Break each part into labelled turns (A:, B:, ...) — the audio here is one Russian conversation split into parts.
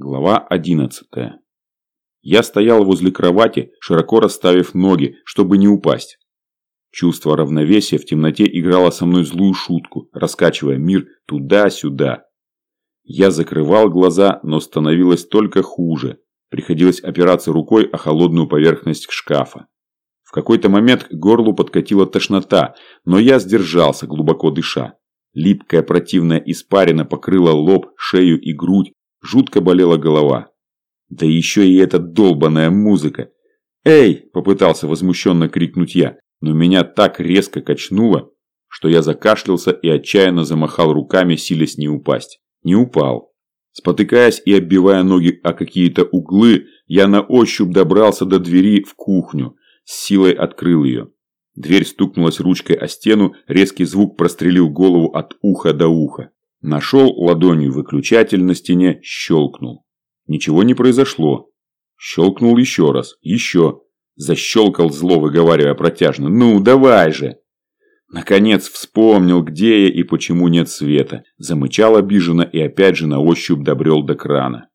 A: Глава 11. Я стоял возле кровати, широко расставив ноги, чтобы не упасть. Чувство равновесия в темноте играло со мной злую шутку, раскачивая мир туда-сюда. Я закрывал глаза, но становилось только хуже. Приходилось опираться рукой о холодную поверхность шкафа. В какой-то момент к горлу подкатила тошнота, но я сдержался, глубоко дыша. Липкая противная испарина покрыла лоб, шею и грудь, Жутко болела голова. Да еще и эта долбаная музыка. «Эй!» – попытался возмущенно крикнуть я, но меня так резко качнуло, что я закашлялся и отчаянно замахал руками, силясь не упасть. Не упал. Спотыкаясь и оббивая ноги о какие-то углы, я на ощупь добрался до двери в кухню, с силой открыл ее. Дверь стукнулась ручкой о стену, резкий звук прострелил голову от уха до уха. Нашел ладонью выключатель на стене, щелкнул. Ничего не произошло. Щелкнул еще раз, еще. Защелкал зло, выговаривая протяжно. «Ну, давай же!» Наконец вспомнил, где я и почему нет света. Замычал обиженно и опять же на ощупь добрел до крана.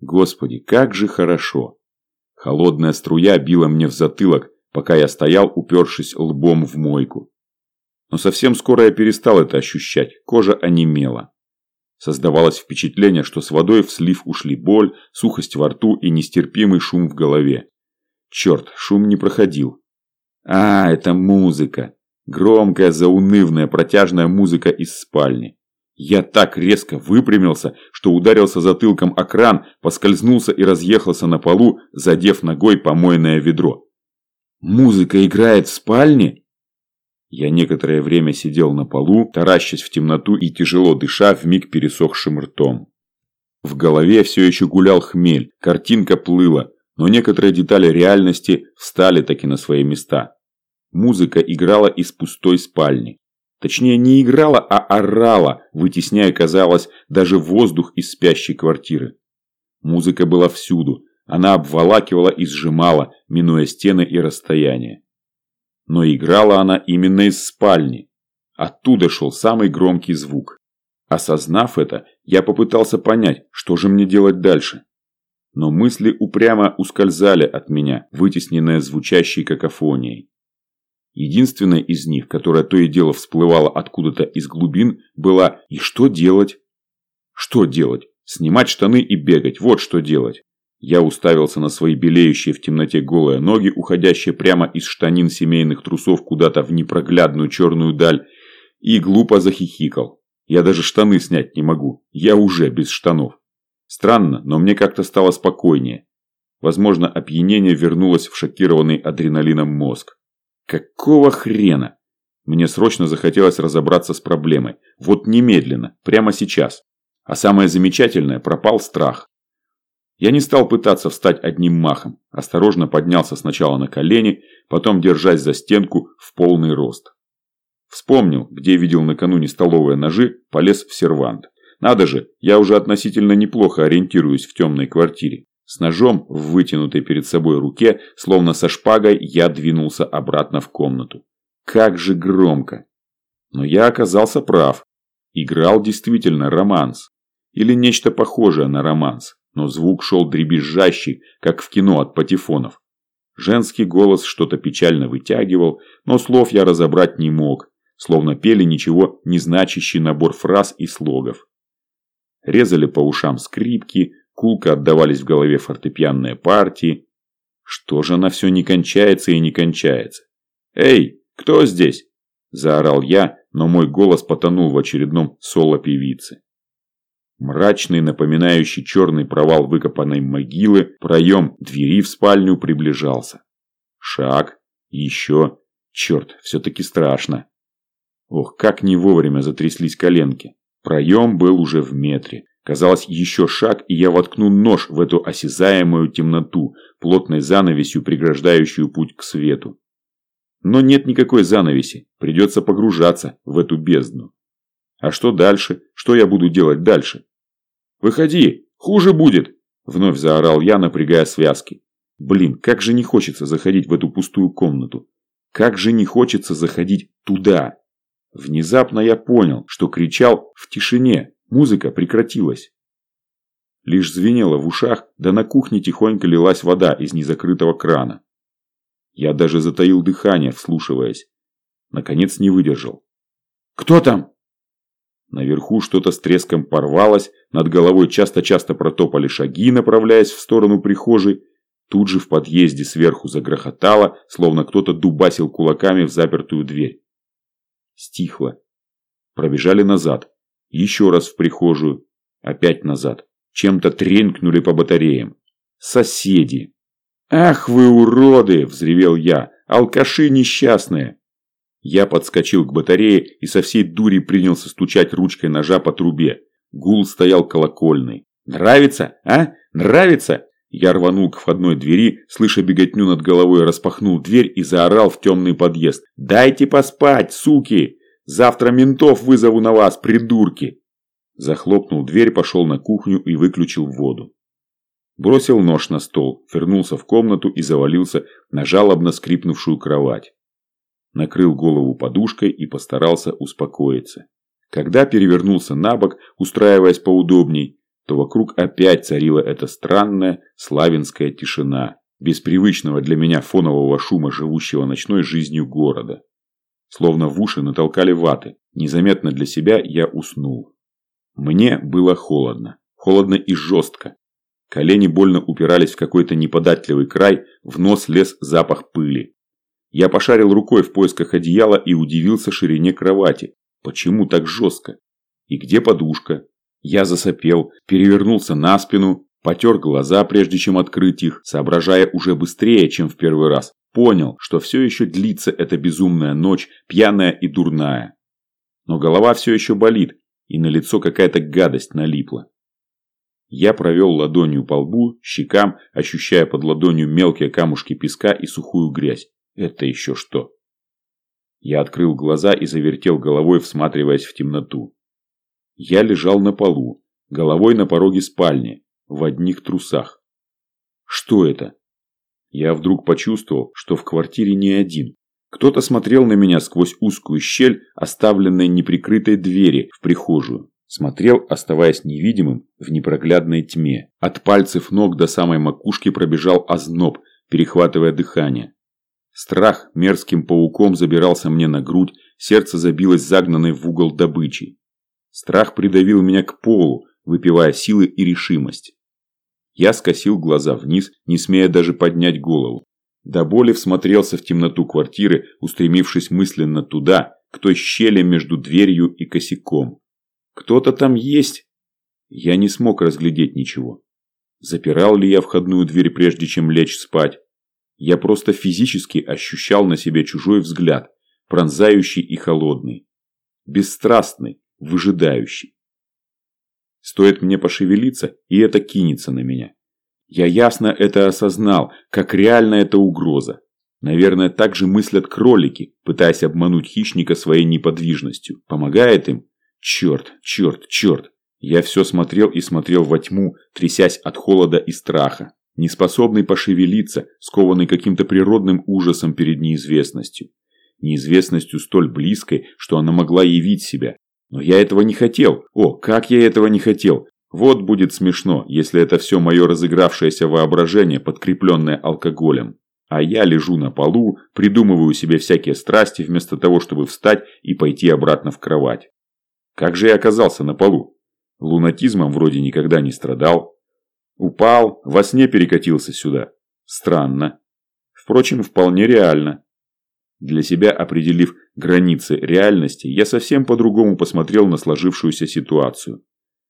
A: Господи, как же хорошо! Холодная струя била мне в затылок, пока я стоял, упершись лбом в мойку. Но совсем скоро я перестал это ощущать, кожа онемела. Создавалось впечатление, что с водой в слив ушли боль, сухость во рту и нестерпимый шум в голове. Черт, шум не проходил. А, это музыка. Громкая, заунывная, протяжная музыка из спальни. Я так резко выпрямился, что ударился затылком о кран, поскользнулся и разъехался на полу, задев ногой помойное ведро. «Музыка играет в спальне?» Я некоторое время сидел на полу, таращась в темноту и тяжело дыша вмиг пересохшим ртом. В голове все еще гулял хмель, картинка плыла, но некоторые детали реальности встали таки на свои места. Музыка играла из пустой спальни. Точнее, не играла, а орала, вытесняя, казалось, даже воздух из спящей квартиры. Музыка была всюду. Она обволакивала и сжимала, минуя стены и расстояние. Но играла она именно из спальни. Оттуда шел самый громкий звук. Осознав это, я попытался понять, что же мне делать дальше. Но мысли упрямо ускользали от меня, вытесненные звучащей какофонией. Единственная из них, которая то и дело всплывала откуда-то из глубин, была «И что делать?» Что делать? Снимать штаны и бегать, вот что делать. Я уставился на свои белеющие в темноте голые ноги, уходящие прямо из штанин семейных трусов куда-то в непроглядную черную даль, и глупо захихикал. Я даже штаны снять не могу. Я уже без штанов. Странно, но мне как-то стало спокойнее. Возможно, опьянение вернулось в шокированный адреналином мозг. Какого хрена? Мне срочно захотелось разобраться с проблемой. Вот немедленно, прямо сейчас. А самое замечательное, пропал страх. Я не стал пытаться встать одним махом, осторожно поднялся сначала на колени, потом, держась за стенку, в полный рост. Вспомнил, где видел накануне столовые ножи, полез в сервант. Надо же, я уже относительно неплохо ориентируюсь в темной квартире. С ножом в вытянутой перед собой руке, словно со шпагой, я двинулся обратно в комнату. Как же громко! Но я оказался прав. Играл действительно романс. Или нечто похожее на романс но звук шел дребезжащий, как в кино от патефонов. Женский голос что-то печально вытягивал, но слов я разобрать не мог, словно пели ничего не значащий набор фраз и слогов. Резали по ушам скрипки, кулко отдавались в голове фортепианные партии. Что же она все не кончается и не кончается? «Эй, кто здесь?» – заорал я, но мой голос потонул в очередном соло певицы. Мрачный, напоминающий черный провал выкопанной могилы, проем двери в спальню приближался. Шаг. Еще. Черт, все-таки страшно. Ох, как не вовремя затряслись коленки. Проем был уже в метре. Казалось, еще шаг, и я воткну нож в эту осязаемую темноту, плотной занавесью, преграждающую путь к свету. Но нет никакой занавеси, придется погружаться в эту бездну. А что дальше? Что я буду делать дальше? «Выходи! Хуже будет!» – вновь заорал я, напрягая связки. Блин, как же не хочется заходить в эту пустую комнату. Как же не хочется заходить туда. Внезапно я понял, что кричал в тишине. Музыка прекратилась. лишь звенело в ушах, да на кухне тихонько лилась вода из незакрытого крана. Я даже затаил дыхание, вслушиваясь. Наконец не выдержал. «Кто там?» Наверху что-то с треском порвалось, над головой часто-часто протопали шаги, направляясь в сторону прихожей. Тут же в подъезде сверху загрохотало, словно кто-то дубасил кулаками в запертую дверь. Стихло. Пробежали назад. Еще раз в прихожую. Опять назад. Чем-то тренькнули по батареям. Соседи. «Ах вы уроды!» – взревел я. «Алкаши несчастные!» Я подскочил к батарее и со всей дури принялся стучать ручкой ножа по трубе. Гул стоял колокольный. «Нравится, а? Нравится?» Я рванул к входной двери, слыша беготню над головой, распахнул дверь и заорал в темный подъезд. «Дайте поспать, суки! Завтра ментов вызову на вас, придурки!» Захлопнул дверь, пошел на кухню и выключил воду. Бросил нож на стол, вернулся в комнату и завалился на жалобно скрипнувшую кровать накрыл голову подушкой и постарался успокоиться. Когда перевернулся на бок, устраиваясь поудобней, то вокруг опять царила эта странная славянская тишина, без привычного для меня фонового шума живущего ночной жизнью города. Словно в уши натолкали ваты, незаметно для себя я уснул. Мне было холодно, холодно и жестко. Колени больно упирались в какой-то неподатливый край, в нос лез запах пыли. Я пошарил рукой в поисках одеяла и удивился ширине кровати. Почему так жестко? И где подушка? Я засопел, перевернулся на спину, потер глаза, прежде чем открыть их, соображая уже быстрее, чем в первый раз. Понял, что все еще длится эта безумная ночь, пьяная и дурная. Но голова все еще болит, и на лицо какая-то гадость налипла. Я провел ладонью по лбу, щекам, ощущая под ладонью мелкие камушки песка и сухую грязь. Это еще что? Я открыл глаза и завертел головой, всматриваясь в темноту. Я лежал на полу, головой на пороге спальни, в одних трусах. Что это? Я вдруг почувствовал, что в квартире не один. Кто-то смотрел на меня сквозь узкую щель, оставленной неприкрытой двери в прихожую. Смотрел, оставаясь невидимым в непроглядной тьме. От пальцев ног до самой макушки пробежал озноб, перехватывая дыхание. Страх мерзким пауком забирался мне на грудь, сердце забилось загнанной в угол добычей. Страх придавил меня к полу, выпивая силы и решимость. Я скосил глаза вниз, не смея даже поднять голову. До боли всмотрелся в темноту квартиры, устремившись мысленно туда, к той щели между дверью и косяком. Кто-то там есть? Я не смог разглядеть ничего. Запирал ли я входную дверь, прежде чем лечь спать? Я просто физически ощущал на себе чужой взгляд, пронзающий и холодный. Бесстрастный, выжидающий. Стоит мне пошевелиться, и это кинется на меня. Я ясно это осознал, как реально это угроза. Наверное, так же мыслят кролики, пытаясь обмануть хищника своей неподвижностью. Помогает им? Черт, черт, черт. Я все смотрел и смотрел во тьму, трясясь от холода и страха неспособный пошевелиться, скованный каким-то природным ужасом перед неизвестностью. Неизвестностью столь близкой, что она могла явить себя. Но я этого не хотел. О, как я этого не хотел. Вот будет смешно, если это все мое разыгравшееся воображение, подкрепленное алкоголем. А я лежу на полу, придумываю себе всякие страсти, вместо того, чтобы встать и пойти обратно в кровать. Как же я оказался на полу? Лунатизмом вроде никогда не страдал, Упал, во сне перекатился сюда. Странно. Впрочем, вполне реально. Для себя определив границы реальности, я совсем по-другому посмотрел на сложившуюся ситуацию.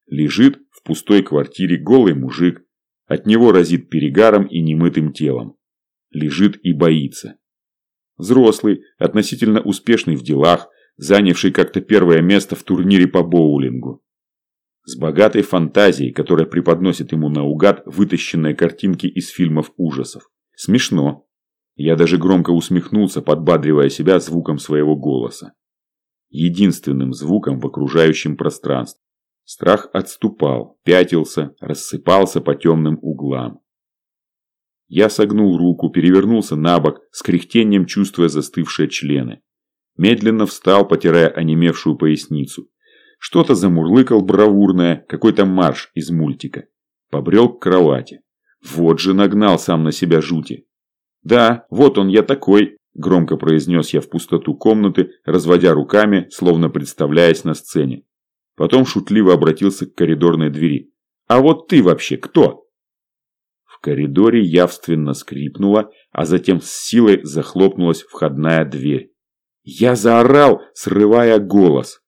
A: Лежит в пустой квартире голый мужик. От него разит перегаром и немытым телом. Лежит и боится. Взрослый, относительно успешный в делах, занявший как-то первое место в турнире по боулингу с богатой фантазией, которая преподносит ему наугад вытащенные картинки из фильмов ужасов. Смешно. Я даже громко усмехнулся, подбадривая себя звуком своего голоса. Единственным звуком в окружающем пространстве. Страх отступал, пятился, рассыпался по темным углам. Я согнул руку, перевернулся на бок, с кряхтением чувствуя застывшие члены. Медленно встал, потирая онемевшую поясницу. Что-то замурлыкал бравурное, какой-то марш из мультика. Побрел к кровати. Вот же нагнал сам на себя жути. «Да, вот он я такой», – громко произнес я в пустоту комнаты, разводя руками, словно представляясь на сцене. Потом шутливо обратился к коридорной двери. «А вот ты вообще кто?» В коридоре явственно скрипнула, а затем с силой захлопнулась входная дверь. Я заорал, срывая голос.